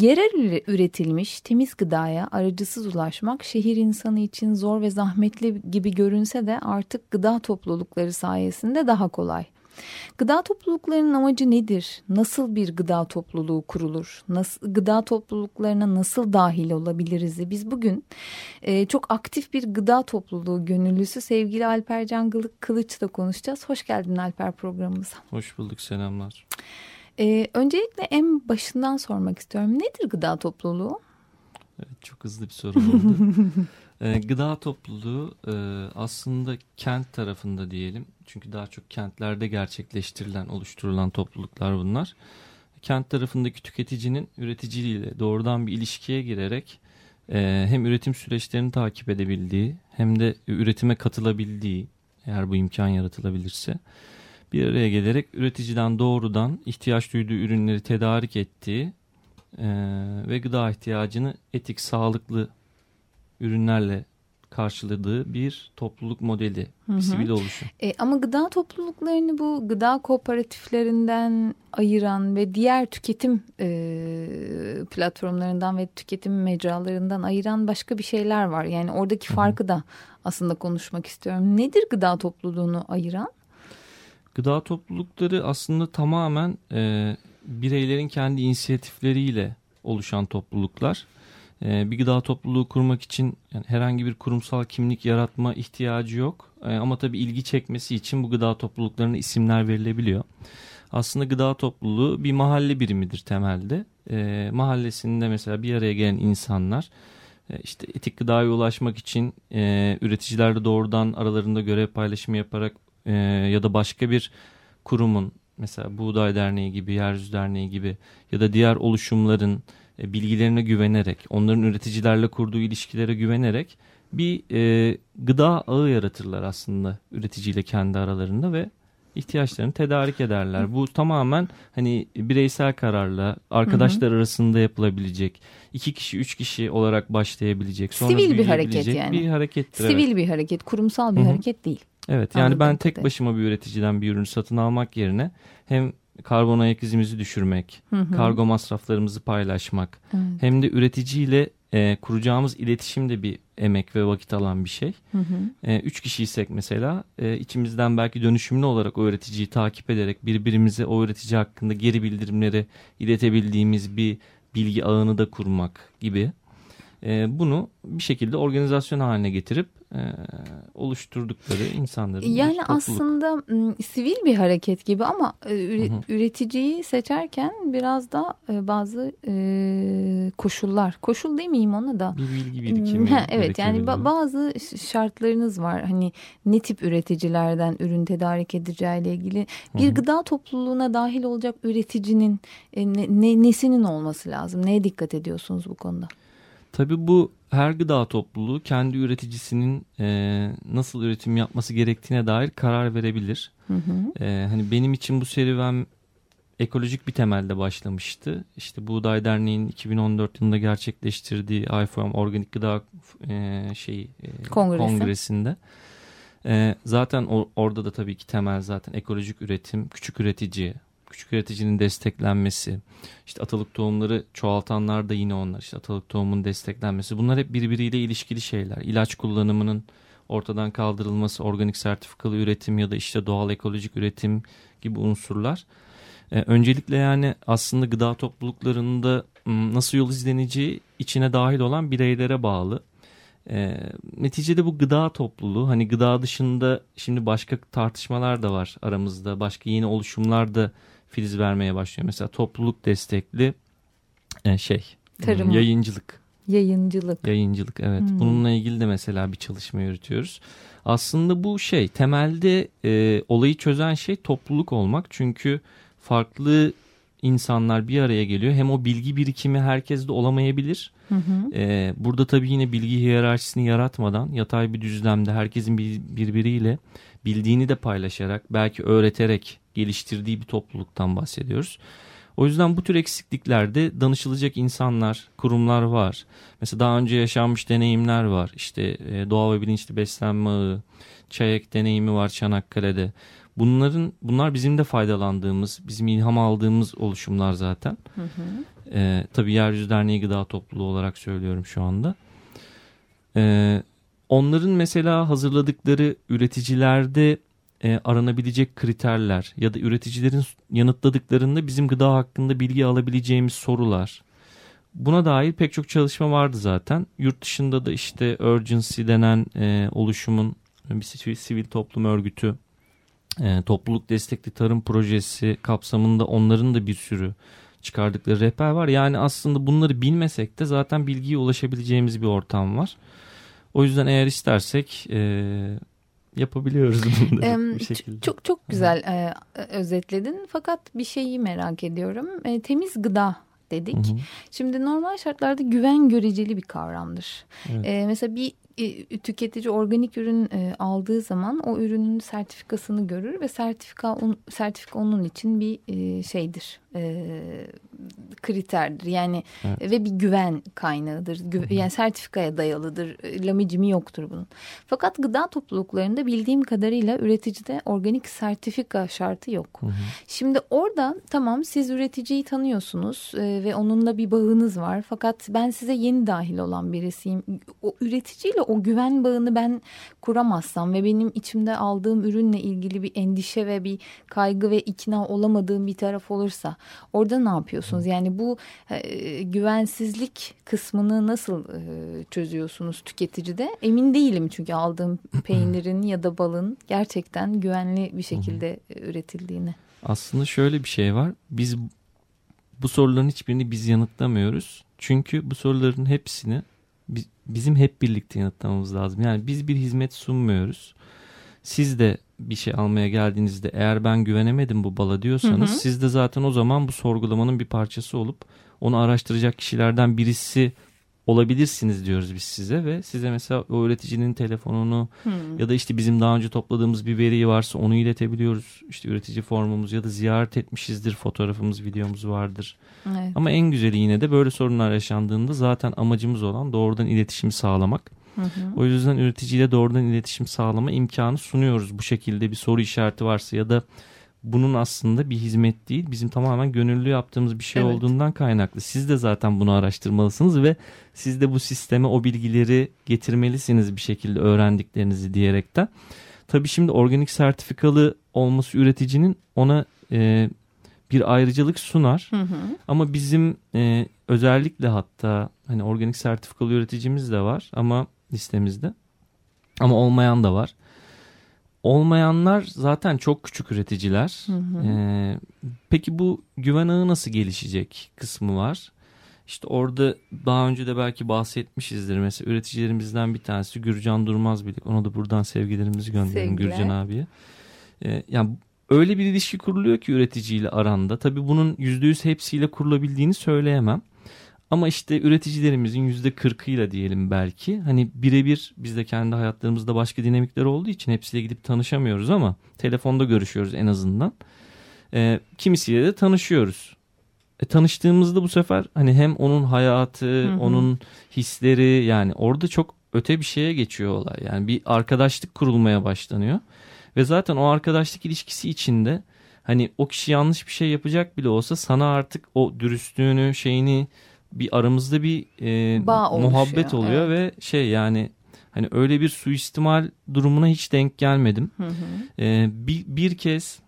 Yerel üretilmiş temiz gıdaya aracısız ulaşmak şehir insanı için zor ve zahmetli gibi görünse de artık gıda toplulukları sayesinde daha kolay. Gıda topluluklarının amacı nedir? Nasıl bir gıda topluluğu kurulur? Nasıl, gıda topluluklarına nasıl dahil olabiliriz? Biz bugün e, çok aktif bir gıda topluluğu gönüllüsü sevgili Alper Can Kılıç'la konuşacağız. Hoş geldin Alper programımıza. Hoş bulduk selamlar. Ee, öncelikle en başından sormak istiyorum. Nedir gıda topluluğu? Evet, çok hızlı bir soru oldu. ee, gıda topluluğu e, aslında kent tarafında diyelim. Çünkü daha çok kentlerde gerçekleştirilen, oluşturulan topluluklar bunlar. Kent tarafındaki tüketicinin üreticiliğiyle doğrudan bir ilişkiye girerek e, hem üretim süreçlerini takip edebildiği hem de üretime katılabildiği eğer bu imkan yaratılabilirse bir araya gelerek üreticiden doğrudan ihtiyaç duyduğu ürünleri tedarik ettiği e, ve gıda ihtiyacını etik, sağlıklı ürünlerle karşıladığı bir topluluk modeli, bir sivil oluşum. E, ama gıda topluluklarını bu gıda kooperatiflerinden ayıran ve diğer tüketim e, platformlarından ve tüketim mecralarından ayıran başka bir şeyler var. Yani oradaki farkı da aslında konuşmak istiyorum. Nedir gıda topluluğunu ayıran? Gıda toplulukları aslında tamamen e, bireylerin kendi inisiyatifleriyle oluşan topluluklar. E, bir gıda topluluğu kurmak için yani herhangi bir kurumsal kimlik yaratma ihtiyacı yok. E, ama tabii ilgi çekmesi için bu gıda topluluklarına isimler verilebiliyor. Aslında gıda topluluğu bir mahalle birimidir temelde. E, mahallesinde mesela bir araya gelen insanlar e, işte etik gıdaya ulaşmak için e, üreticilerle doğrudan aralarında görev paylaşımı yaparak e, ya da başka bir kurumun mesela Buğday Derneği gibi, Yeryüzü Derneği gibi ya da diğer oluşumların e, bilgilerine güvenerek, onların üreticilerle kurduğu ilişkilere güvenerek bir e, gıda ağı yaratırlar aslında üreticiyle kendi aralarında ve ihtiyaçlarını tedarik ederler. Bu tamamen hani bireysel kararla arkadaşlar hı hı. arasında yapılabilecek iki kişi üç kişi olarak başlayabilecek sonra sivil bir hareket yani bir harekettir. Sivil evet. bir hareket kurumsal bir hı hı. hareket değil. Evet yani ben tek başıma bir üreticiden bir ürünü satın almak yerine hem karbon ayak izimizi düşürmek, hı hı. kargo masraflarımızı paylaşmak evet. hem de üreticiyle e, kuracağımız iletişim de bir emek ve vakit alan bir şey. Hı hı. E, üç kişiysek mesela e, içimizden belki dönüşümlü olarak o üreticiyi takip ederek birbirimize o üretici hakkında geri bildirimleri iletebildiğimiz bir bilgi ağını da kurmak gibi. E, bunu bir şekilde organizasyon haline getirip oluşturdukları insanların yani aslında sivil bir hareket gibi ama e, üreticiyi seçerken biraz da e, bazı e, koşullar. Koşul demeyeyim ona da. Bir bilgi birikimi ha, evet yani bazı şartlarınız var. Hani ne tip üreticilerden ürün tedarik edeceğiyle ilgili. Bir Hı-hı. gıda topluluğuna dahil olacak üreticinin e, ne, ne, nesinin olması lazım? Neye dikkat ediyorsunuz bu konuda? Tabii bu her gıda topluluğu kendi üreticisinin e, nasıl üretim yapması gerektiğine dair karar verebilir. Hı hı. E, hani benim için bu serüven ekolojik bir temelde başlamıştı. İşte Buğday Derneği'nin 2014 yılında gerçekleştirdiği IFOM Organik Gıda e, şeyi e, Kongresi. kongresinde. E, zaten or, orada da tabii ki temel zaten ekolojik üretim, küçük üretici, küçük üreticinin desteklenmesi, işte atalık tohumları çoğaltanlar da yine onlar, işte atalık tohumun desteklenmesi. Bunlar hep birbiriyle ilişkili şeyler. İlaç kullanımının ortadan kaldırılması, organik sertifikalı üretim ya da işte doğal ekolojik üretim gibi unsurlar. Ee, öncelikle yani aslında gıda topluluklarında nasıl yol izleneceği içine dahil olan bireylere bağlı. E, neticede bu gıda topluluğu hani gıda dışında şimdi başka tartışmalar da var aramızda. Başka yeni oluşumlar da filiz vermeye başlıyor. Mesela topluluk destekli e, şey Tarım. yayıncılık. Yayıncılık. Yayıncılık evet. Hmm. Bununla ilgili de mesela bir çalışma yürütüyoruz. Aslında bu şey temelde e, olayı çözen şey topluluk olmak. Çünkü farklı insanlar bir araya geliyor. Hem o bilgi birikimi herkeste olamayabilir. Hı hı. Ee, burada tabii yine bilgi hiyerarşisini yaratmadan yatay bir düzlemde herkesin bir, birbiriyle bildiğini de paylaşarak belki öğreterek geliştirdiği bir topluluktan bahsediyoruz. O yüzden bu tür eksikliklerde danışılacak insanlar, kurumlar var. Mesela daha önce yaşanmış deneyimler var. İşte e, doğa ve bilinçli beslenme ağı, çayak deneyimi var Çanakkale'de. Bunların bunlar bizim de faydalandığımız, bizim ilham aldığımız oluşumlar zaten. Hı hı. Ee, tabii Yeryüzü Derneği Gıda Topluluğu olarak söylüyorum şu anda. Ee, onların mesela hazırladıkları üreticilerde e, aranabilecek kriterler ya da üreticilerin yanıtladıklarında bizim gıda hakkında bilgi alabileceğimiz sorular. Buna dair pek çok çalışma vardı zaten. Yurt dışında da işte Urgency denen e, oluşumun bir sivil toplum örgütü e, topluluk destekli tarım projesi kapsamında onların da bir sürü çıkardıkları rehber var. Yani aslında bunları bilmesek de zaten bilgiye ulaşabileceğimiz bir ortam var. O yüzden eğer istersek e, yapabiliyoruz bunları bir şekilde. Çok çok güzel e, özetledin. Fakat bir şeyi merak ediyorum. E, temiz gıda dedik. Hı hı. Şimdi normal şartlarda güven göreceli bir kavramdır. Evet. E, mesela bir e, tüketici organik ürün e, aldığı zaman o ürünün sertifikasını görür ve sertifika sertifika onun için bir e, şeydir kriterdir. Yani evet. ve bir güven kaynağıdır. Gü, yani sertifikaya dayalıdır. Lamicimi yoktur bunun. Fakat gıda topluluklarında bildiğim kadarıyla üreticide organik sertifika şartı yok. Hı hı. şimdi orada tamam siz üreticiyi tanıyorsunuz e, ve onunla bir bağınız var. Fakat ben size yeni dahil olan birisiyim. O üreticiyle o güven bağını ben kuramazsam ve benim içimde aldığım ürünle ilgili bir endişe ve bir kaygı ve ikna olamadığım bir taraf olursa orada ne yapıyorsunuz? Yani bu e, güvensizlik kısmını nasıl e, çözüyorsunuz tüketicide? Emin değilim çünkü aldığım peynirin ya da balın gerçekten güvenli bir şekilde üretildiğini. Aslında şöyle bir şey var. Biz bu soruların hiçbirini biz yanıtlamıyoruz. Çünkü bu soruların hepsini bizim hep birlikte yanıtlamamız lazım. Yani biz bir hizmet sunmuyoruz. Siz de bir şey almaya geldiğinizde eğer ben güvenemedim bu bala diyorsanız hı hı. siz de zaten o zaman bu sorgulamanın bir parçası olup onu araştıracak kişilerden birisi olabilirsiniz diyoruz biz size ve size mesela o üreticinin telefonunu hmm. ya da işte bizim daha önce topladığımız bir veriyi varsa onu iletebiliyoruz. İşte üretici formumuz ya da ziyaret etmişizdir fotoğrafımız videomuz vardır. Evet. Ama en güzeli yine de böyle sorunlar yaşandığında zaten amacımız olan doğrudan iletişim sağlamak. Hı hı. O yüzden üreticiyle doğrudan iletişim sağlama imkanı sunuyoruz. Bu şekilde bir soru işareti varsa ya da bunun aslında bir hizmet değil bizim tamamen gönüllü yaptığımız bir şey evet. olduğundan kaynaklı. Siz de zaten bunu araştırmalısınız ve siz de bu sisteme o bilgileri getirmelisiniz bir şekilde öğrendiklerinizi diyerekten. Tabii şimdi organik sertifikalı olması üreticinin ona e, bir ayrıcalık sunar. Hı hı. Ama bizim e, özellikle hatta hani organik sertifikalı üreticimiz de var ama listemizde. Ama olmayan da var. Olmayanlar zaten çok küçük üreticiler. Hı hı. Ee, peki bu güven ağı nasıl gelişecek kısmı var. İşte orada daha önce de belki bahsetmişizdir. Mesela üreticilerimizden bir tanesi Gürcan Durmaz Bilik. Ona da buradan sevgilerimizi gönderelim Sevgiler. Gürcan abiye. Ee, yani öyle bir ilişki kuruluyor ki üreticiyle aranda. Tabii bunun %100 hepsiyle kurulabildiğini söyleyemem. Ama işte üreticilerimizin yüzde kırkıyla diyelim belki. Hani birebir biz de kendi hayatlarımızda başka dinamikler olduğu için hepsiyle gidip tanışamıyoruz ama telefonda görüşüyoruz en azından. E, kimisiyle de tanışıyoruz. E, tanıştığımızda bu sefer hani hem onun hayatı, hı hı. onun hisleri yani orada çok öte bir şeye geçiyor olay. Yani bir arkadaşlık kurulmaya başlanıyor. Ve zaten o arkadaşlık ilişkisi içinde hani o kişi yanlış bir şey yapacak bile olsa sana artık o dürüstlüğünü, şeyini bir aramızda bir e, Bağ muhabbet oluyor evet. ve şey yani hani öyle bir suistimal durumuna hiç denk gelmedim. Hı hı. E, bir, bir kez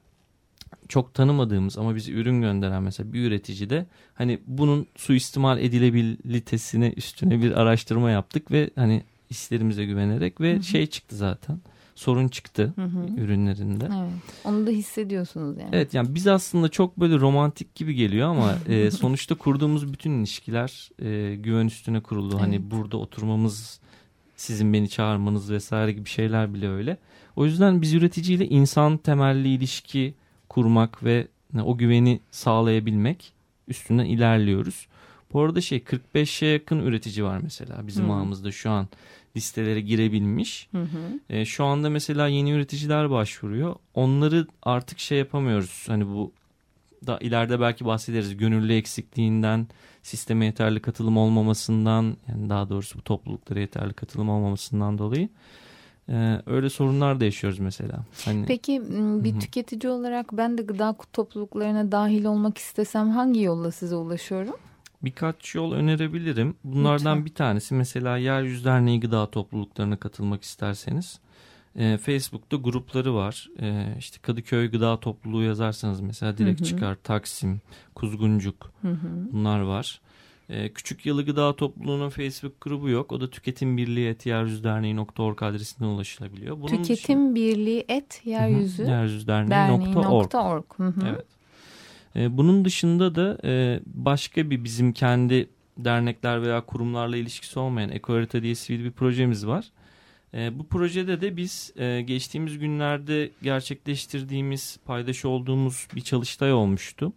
çok tanımadığımız ama bize ürün gönderen mesela bir üretici de hani bunun suistimal edilebilitesine üstüne bir araştırma yaptık ve hani hislerimize güvenerek ve hı hı. şey çıktı zaten sorun çıktı hı hı. ürünlerinde. Evet. Onu da hissediyorsunuz yani. Evet yani biz aslında çok böyle romantik gibi geliyor ama e, sonuçta kurduğumuz bütün ilişkiler e, güven üstüne kuruldu. Hani evet. Hani burada oturmamız, sizin beni çağırmanız vesaire gibi şeyler bile öyle. O yüzden biz üreticiyle insan temelli ilişki kurmak ve o güveni sağlayabilmek üstünden ilerliyoruz. Bu arada şey 45'e yakın üretici var mesela bizim Hı. ağımızda şu an listelere girebilmiş. Hı hı. E, şu anda mesela yeni üreticiler başvuruyor. Onları artık şey yapamıyoruz. Hani bu da ileride belki bahsederiz. Gönüllü eksikliğinden, sisteme yeterli katılım olmamasından, yani daha doğrusu bu topluluklara yeterli katılım olmamasından dolayı e, öyle sorunlar da yaşıyoruz mesela. Hani, Peki bir hı. tüketici olarak ben de gıda topluluklarına dahil olmak istesem hangi yolla size ulaşıyorum? Birkaç yol önerebilirim. Bunlardan Lütfen. bir tanesi mesela Yeryüzü Derneği gıda topluluklarına katılmak isterseniz. e, Facebook'ta grupları var. E, işte Kadıköy Gıda Topluluğu yazarsanız mesela direkt Hı hı. çıkar. Taksim, Kuzguncuk Hı hı. bunlar var. E, Küçük Yalı Gıda Topluluğu'nun Facebook grubu yok. O da tüketim birliği yeryüzüderneği.org adresinden ulaşılabiliyor. Bunun Tüketim Birliği et dışında- yeryüzü yeryüzüderneği.org. Evet. E, bunun dışında da e, başka bir bizim kendi dernekler veya kurumlarla ilişkisi olmayan Ekoharita diye sivil bir projemiz var. E, bu projede de biz e, geçtiğimiz günlerde gerçekleştirdiğimiz, paydaş olduğumuz bir çalıştay olmuştu.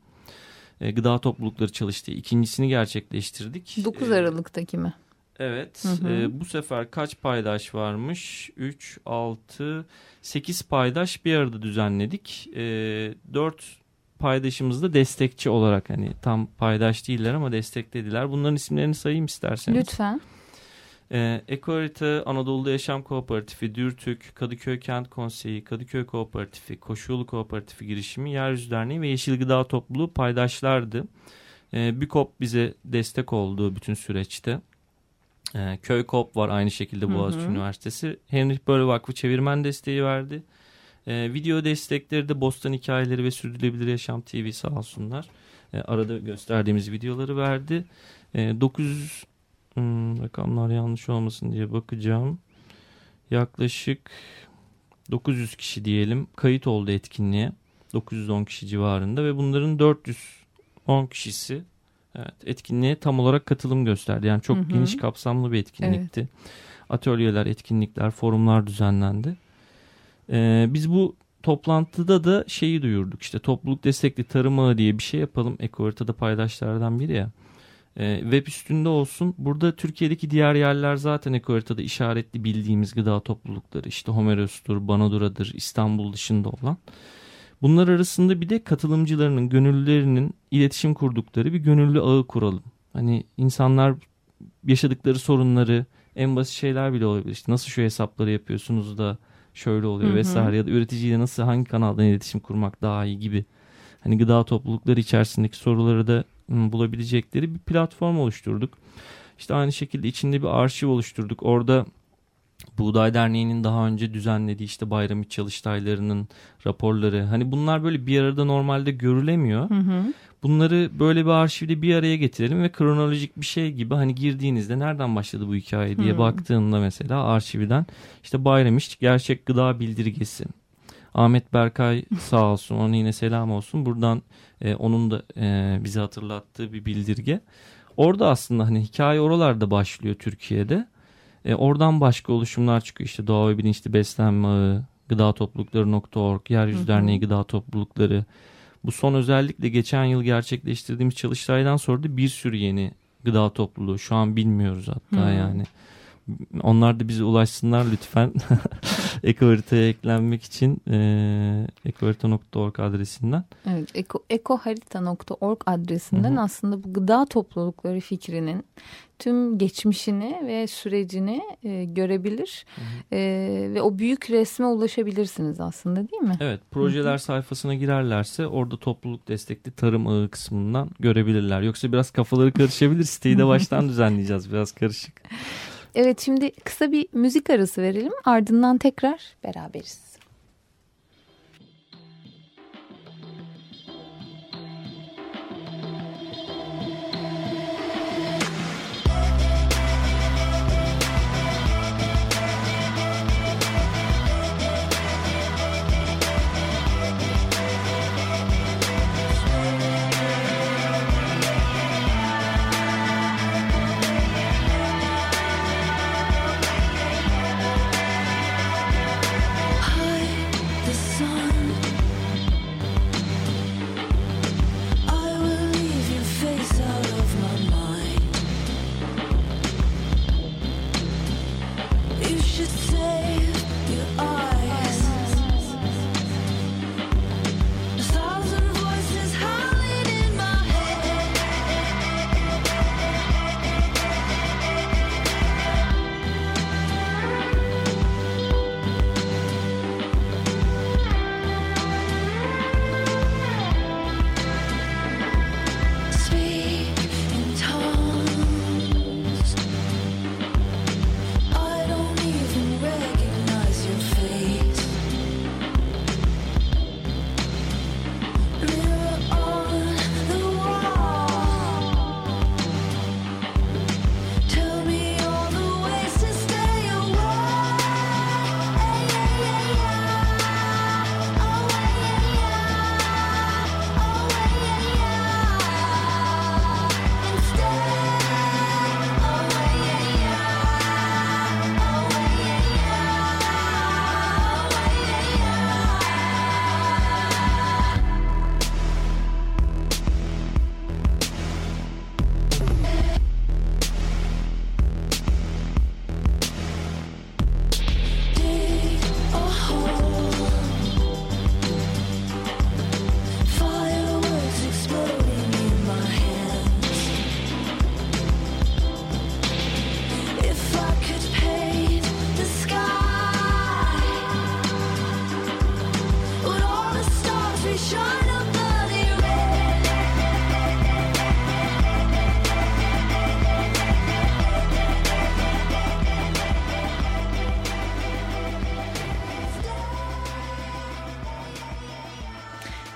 E, gıda toplulukları çalıştığı ikincisini gerçekleştirdik. 9 E, Aralık'taki mi? Evet. Hı hı. e, bu sefer kaç paydaş varmış? 3, 6, 8 paydaş bir arada düzenledik. E, 4 paydaşımız da destekçi olarak hani tam paydaş değiller ama desteklediler. Bunların isimlerini sayayım isterseniz. Lütfen. E, Ekoharita, Anadolu'da Yaşam Kooperatifi, Dürtük, Kadıköy Kent Konseyi, Kadıköy Kooperatifi, Koşuyolu Kooperatifi girişimi, Yeryüzü Derneği ve Yeşil Gıda Topluluğu paydaşlardı. E, BİKOP bize destek oldu bütün süreçte. E, Köy Kop var aynı şekilde Hı hı. Boğaziçi Üniversitesi. Henrich Böll Vakfı çevirmen desteği verdi. E, video destekleri de Bostan Hikayeleri ve Sürdürülebilir Yaşam TV sağ olsunlar. E, arada gösterdiğimiz videoları verdi. E, 900 hmm, rakamlar yanlış olmasın diye bakacağım. Yaklaşık 900 kişi diyelim kayıt oldu etkinliğe. 910 kişi civarında ve bunların 410 kişisi evet, etkinliğe tam olarak katılım gösterdi. Yani çok Hı hı. geniş kapsamlı bir etkinlikti. Atölyeler, etkinlikler, forumlar düzenlendi. Ee, biz bu toplantıda da şeyi duyurduk. İşte topluluk destekli tarım ağı diye bir şey yapalım. Ekoharitada paydaşlardan biri ya. Ee, web üstünde olsun. Burada Türkiye'deki diğer yerler zaten Ekoharitada işaretli bildiğimiz gıda toplulukları. İşte Homeros'tur, Banadura'dır, İstanbul dışında olan. Bunlar arasında bir de katılımcılarının, gönüllülerinin iletişim kurdukları bir gönüllü ağı kuralım. Hani insanlar yaşadıkları sorunları, en basit şeyler bile olabilir. İşte nasıl şu hesapları yapıyorsunuz da şöyle oluyor Hı hı. vesaire ya da üreticiyle nasıl hangi kanaldan iletişim kurmak daha iyi gibi. Hani gıda toplulukları içerisindeki soruları da bulabilecekleri bir platform oluşturduk. İşte aynı şekilde içinde bir arşiv oluşturduk. Orada Buğday Derneği'nin daha önce düzenlediği işte bayram çalıştaylarının raporları. Hani bunlar böyle bir arada normalde görülemiyor. Hı hı. Bunları böyle bir arşivde bir araya getirelim ve kronolojik bir şey gibi hani girdiğinizde nereden başladı bu hikaye diye Hmm. baktığında mesela arşivden işte bayram gerçek gıda bildirgesi. Ahmet Berkay sağ olsun ona yine selam olsun. Buradan e, onun da e, bize hatırlattığı bir bildirge. Orada aslında hani hikaye oralarda başlıyor Türkiye'de. E, oradan başka oluşumlar çıkıyor. İşte Doğa ve Bilinçli Beslenme Ağı, Gıda Toplulukları.org, Yeryüzü. Derneği Gıda Toplulukları. Bu son özellikle geçen yıl gerçekleştirdiğimiz çalıştaydan sonra da bir sürü yeni gıda topluluğu. Şu an bilmiyoruz hatta Hı. yani. Onlar da bize ulaşsınlar lütfen. Ekoharita'ya eklenmek için e, ekoharita.org adresinden. Evet, eko, ekoharita.org adresinden Hı hı. aslında bu gıda toplulukları fikrinin tüm geçmişini ve sürecini e, görebilir E, ve o büyük resme ulaşabilirsiniz aslında değil mi? Evet projeler sayfasına girerlerse orada topluluk destekli tarım ağı kısmından görebilirler. Yoksa biraz kafaları karışabilir. Siteyi de baştan düzenleyeceğiz biraz karışık. Evet şimdi kısa bir müzik arası verelim ardından tekrar beraberiz.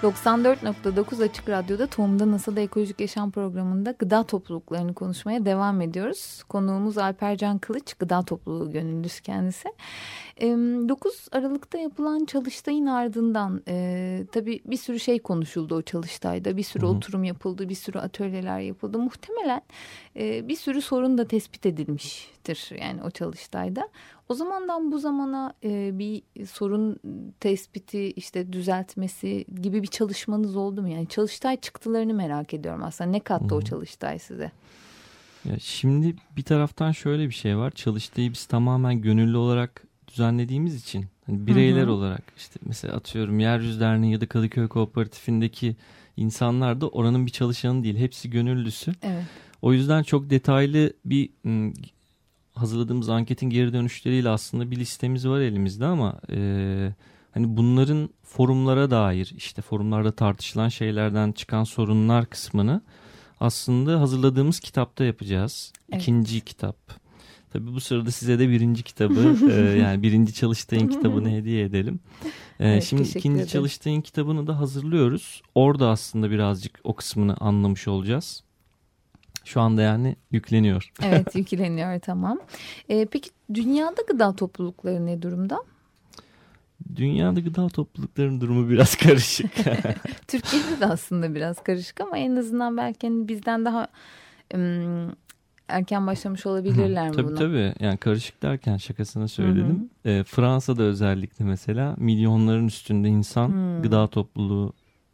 94.9 Açık Radyo'da Tohumda Nasıl da Ekolojik Yaşam programında gıda topluluklarını konuşmaya devam ediyoruz. Konuğumuz Alpercan Kılıç, gıda topluluğu gönüllüsü kendisi. 9 Aralık'ta yapılan çalıştayın ardından e, tabii bir sürü şey konuşuldu o çalıştayda. Bir sürü Hı -hı. oturum yapıldı, bir sürü atölyeler yapıldı. Muhtemelen e, bir sürü sorun da tespit edilmiştir yani o çalıştayda. O zamandan bu zamana e, bir sorun tespiti işte düzeltmesi gibi bir çalışmanız oldu mu? Yani çalıştay çıktılarını merak ediyorum aslında. Ne kattı hmm. o çalıştay size? Ya şimdi bir taraftan şöyle bir şey var. Çalıştayı biz tamamen gönüllü olarak düzenlediğimiz için hani bireyler hı hı. olarak işte mesela atıyorum Yeryüzü Derneği ya da Kadıköy Kooperatifindeki insanlar da oranın bir çalışanı değil. Hepsi gönüllüsü. Evet. O yüzden çok detaylı bir hazırladığımız anketin geri dönüşleriyle aslında bir listemiz var elimizde ama e, hani bunların forumlara dair işte forumlarda tartışılan şeylerden çıkan sorunlar kısmını aslında hazırladığımız kitapta yapacağız. Evet. İkinci kitap. Tabii bu sırada size de birinci kitabı e, yani birinci çalıştayın kitabını hediye edelim. E, evet, şimdi ikinci ederim. çalıştayın kitabını da hazırlıyoruz. Orada aslında birazcık o kısmını anlamış olacağız. Şu anda yani yükleniyor. Evet yükleniyor tamam. Ee, peki dünyada gıda toplulukları ne durumda? Dünyada gıda topluluklarının durumu biraz karışık. Türkiye'de de aslında biraz karışık ama en azından belki hani bizden daha ım, erken başlamış olabilirler mi tabii, buna? Tabii yani karışık derken şakasına söyledim. Hı hı. E, Fransa'da özellikle mesela milyonların üstünde insan hı. gıda topluluğu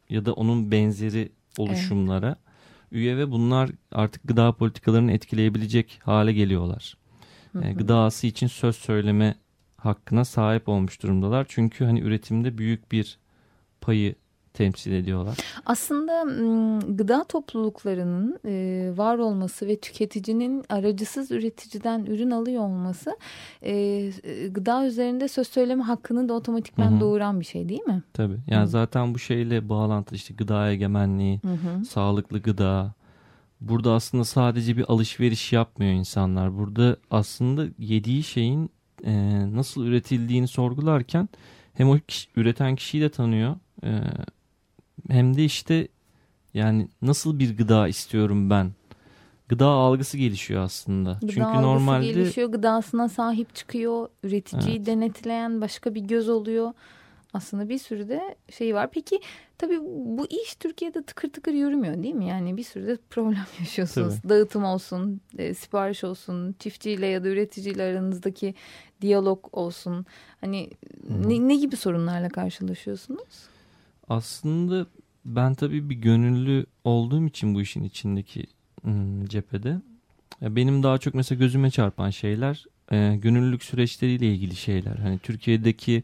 ya da onun benzeri oluşumlara evet üye ve bunlar artık gıda politikalarını etkileyebilecek hale geliyorlar. Hı hı. gıdası için söz söyleme hakkına sahip olmuş durumdalar. Çünkü hani üretimde büyük bir payı temsil ediyorlar. Aslında gıda topluluklarının var olması ve tüketicinin aracısız üreticiden ürün alıyor olması gıda üzerinde söz söyleme hakkını da otomatikman doğuran bir şey değil mi? Tabii. Yani Hı-hı. zaten bu şeyle bağlantılı işte gıda egemenliği, Hı-hı. sağlıklı gıda. Burada aslında sadece bir alışveriş yapmıyor insanlar. Burada aslında yediği şeyin e, nasıl üretildiğini sorgularken hem o kişi, üreten kişiyi de tanıyor. E, hem de işte yani nasıl bir gıda istiyorum ben? Gıda algısı gelişiyor aslında. Gıda Çünkü algısı normalde gelişiyor, gıdasına sahip çıkıyor, üreticiyi evet. denetleyen başka bir göz oluyor. Aslında bir sürü de şey var. Peki tabii bu iş Türkiye'de tıkır tıkır yürümüyor değil mi? Yani bir sürü de problem yaşıyorsunuz. Tabii. Dağıtım olsun, e, sipariş olsun, çiftçiyle ya da üreticiyle aranızdaki diyalog olsun. Hani ne, ne gibi sorunlarla karşılaşıyorsunuz? Aslında ben tabii bir gönüllü olduğum için bu işin içindeki ım, cephede benim daha çok mesela gözüme çarpan şeyler e, gönüllülük süreçleriyle ilgili şeyler. Hani Türkiye'deki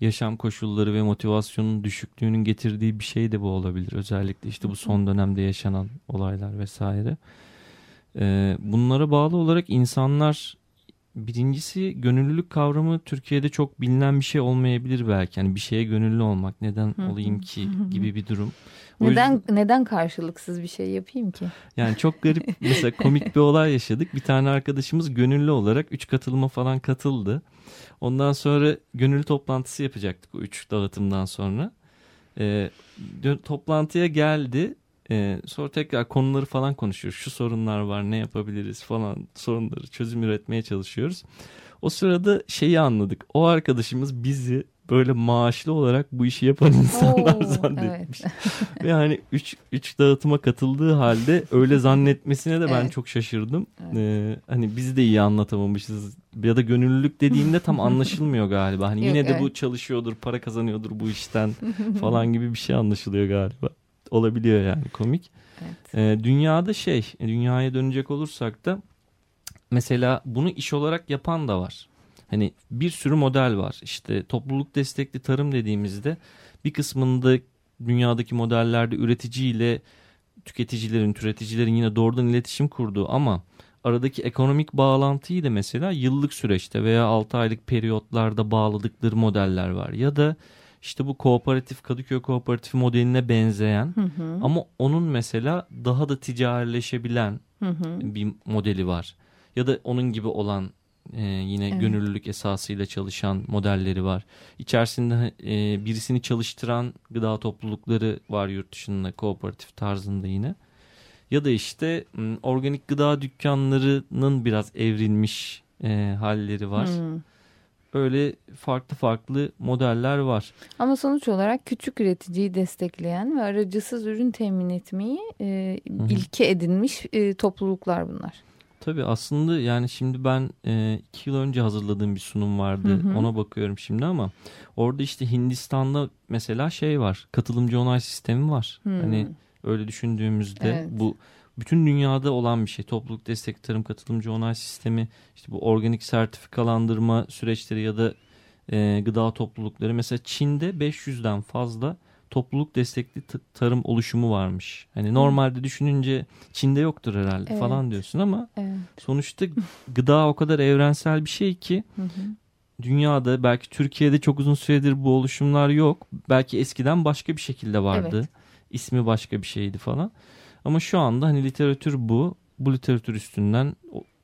yaşam koşulları ve motivasyonun düşüklüğünün getirdiği bir şey de bu olabilir. Özellikle işte bu son dönemde yaşanan olaylar vesaire. E, bunlara bağlı olarak insanlar Birincisi gönüllülük kavramı Türkiye'de çok bilinen bir şey olmayabilir belki. Yani bir şeye gönüllü olmak neden olayım ki gibi bir durum. O neden yüzden, neden karşılıksız bir şey yapayım ki? Yani çok garip mesela komik bir olay yaşadık. Bir tane arkadaşımız gönüllü olarak üç katılıma falan katıldı. Ondan sonra gönüllü toplantısı yapacaktık o üç dağıtımdan sonra. Ee, toplantıya geldi ee, sonra tekrar konuları falan konuşuyoruz. Şu sorunlar var ne yapabiliriz falan sorunları çözüm üretmeye çalışıyoruz. O sırada şeyi anladık. O arkadaşımız bizi böyle maaşlı olarak bu işi yapan insanlar Oo, zannetmiş. Evet. Ve hani 3 3 dağıtıma katıldığı halde öyle zannetmesine de ben evet. çok şaşırdım. Evet. Ee, hani biz de iyi anlatamamışız ya da gönüllülük dediğinde tam anlaşılmıyor galiba. Hani Yok, yine de evet. bu çalışıyordur, para kazanıyordur bu işten falan gibi bir şey anlaşılıyor galiba olabiliyor yani komik. Evet. E, dünyada şey dünyaya dönecek olursak da mesela bunu iş olarak yapan da var. Hani bir sürü model var. İşte topluluk destekli tarım dediğimizde bir kısmında dünyadaki modellerde üreticiyle tüketicilerin, türeticilerin yine doğrudan iletişim kurduğu ama aradaki ekonomik bağlantıyı da mesela yıllık süreçte veya 6 aylık periyotlarda bağladıkları modeller var. Ya da işte bu kooperatif Kadıköy kooperatif modeline benzeyen hı hı. ama onun mesela daha da ticarileşebilen hı hı. bir modeli var. Ya da onun gibi olan e, yine Evet. gönüllülük esasıyla çalışan modelleri var. İçerisinde e, birisini çalıştıran gıda toplulukları var yurt dışında kooperatif tarzında yine. Ya da işte organik gıda dükkanlarının biraz evrilmiş e, halleri var. Hmm. Öyle farklı farklı modeller var. Ama sonuç olarak küçük üreticiyi destekleyen ve aracısız ürün temin etmeyi e, hı. ilke edinmiş e, topluluklar bunlar. Tabii aslında yani şimdi ben e, iki yıl önce hazırladığım bir sunum vardı. Hı hı. Ona bakıyorum şimdi ama orada işte Hindistan'da mesela şey var. Katılımcı onay sistemi var. Hmm. Hani öyle düşündüğümüzde Evet. bu bütün dünyada olan bir şey. Topluluk destek tarım katılımcı onay sistemi, işte bu organik sertifikalandırma süreçleri ya da e, gıda toplulukları. Mesela Çin'de 500'den fazla topluluk destekli tarım oluşumu varmış. Hani normalde düşününce Çin'de yoktur herhalde Evet. falan diyorsun ama Evet. sonuçta gıda o kadar evrensel bir şey ki Hı hı. dünyada belki Türkiye'de çok uzun süredir bu oluşumlar yok. Belki eskiden başka bir şekilde vardı. Evet. İsmi başka bir şeydi falan. Ama şu anda hani literatür bu. Bu literatür üstünden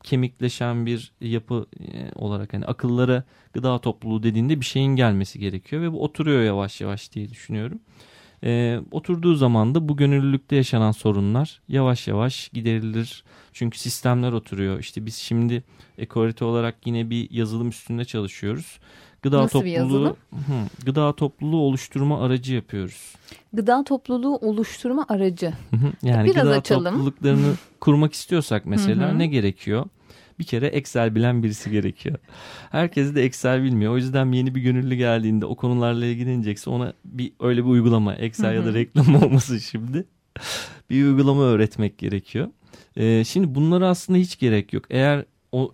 kemikleşen bir yapı e, olarak hani akıllara gıda topluluğu dediğinde bir şeyin gelmesi gerekiyor ve bu oturuyor yavaş yavaş diye düşünüyorum. E, oturduğu zaman da bu gönüllülükte yaşanan sorunlar yavaş yavaş giderilir. Çünkü sistemler oturuyor. İşte biz şimdi ekorite olarak yine bir yazılım üstünde çalışıyoruz. Gıda Nasıl topluluğu? Hı, gıda topluluğu oluşturma aracı yapıyoruz. Gıda topluluğu oluşturma aracı. Yani Biraz gıda açalım. topluluklarını kurmak istiyorsak mesela ne gerekiyor? Bir kere Excel bilen birisi gerekiyor. Herkes de Excel bilmiyor. O yüzden yeni bir gönüllü geldiğinde o konularla ilgilenecekse ona bir öyle bir uygulama Excel ya Hı da reklam olmasın şimdi. bir uygulama öğretmek gerekiyor. Ee, şimdi bunlara aslında hiç gerek yok. Eğer o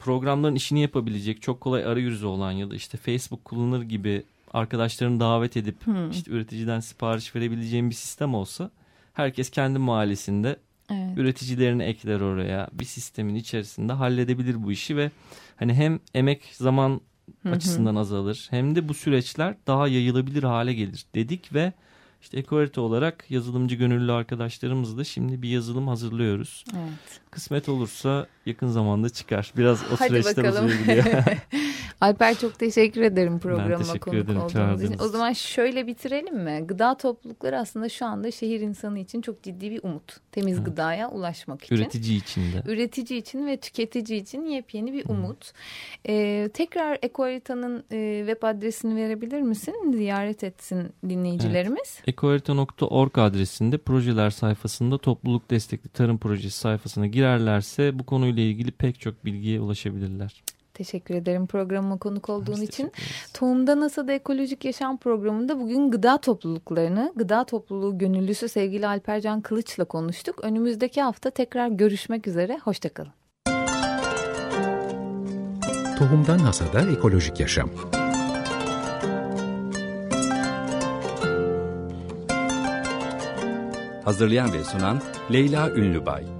programların işini yapabilecek çok kolay arayüzü olan ya da işte Facebook kullanır gibi arkadaşlarını davet edip Hmm. işte üreticiden sipariş verebileceğim bir sistem olsa herkes kendi mahallesinde Evet. üreticilerini ekler oraya bir sistemin içerisinde halledebilir bu işi ve hani hem emek zaman Hı hı. açısından azalır hem de bu süreçler daha yayılabilir hale gelir dedik ve işte Ecoerite olarak yazılımcı gönüllü arkadaşlarımızla şimdi bir yazılım hazırlıyoruz. Evet. Kısmet olursa yakın zamanda çıkar. Biraz o Hadi süreçler bakalım. uzayabiliyor. Alper çok teşekkür ederim programa teşekkür konuk ederim, olduğunuz için. O zaman şöyle bitirelim mi? Gıda toplulukları aslında şu anda şehir insanı için çok ciddi bir umut. Temiz Evet. gıdaya ulaşmak için. Üretici içinde. Üretici için ve tüketici için yepyeni bir umut. Ee, tekrar Ekoharita'nın e, web adresini verebilir misin? Ziyaret etsin dinleyicilerimiz. Ekoharita.org adresinde projeler sayfasında topluluk destekli tarım projesi sayfasına girerlerse bu konuyla ilgili pek çok bilgiye ulaşabilirler. Teşekkür ederim programa konuk olduğun Biz için. Tohumda NASA'da Ekolojik Yaşam programında bugün gıda topluluklarını, gıda topluluğu gönüllüsü sevgili Alpercan Kılıç'la konuştuk. Önümüzdeki hafta tekrar görüşmek üzere. Hoşçakalın. Tohumdan Hasada Ekolojik Yaşam Hazırlayan ve sunan Leyla Ünlübay.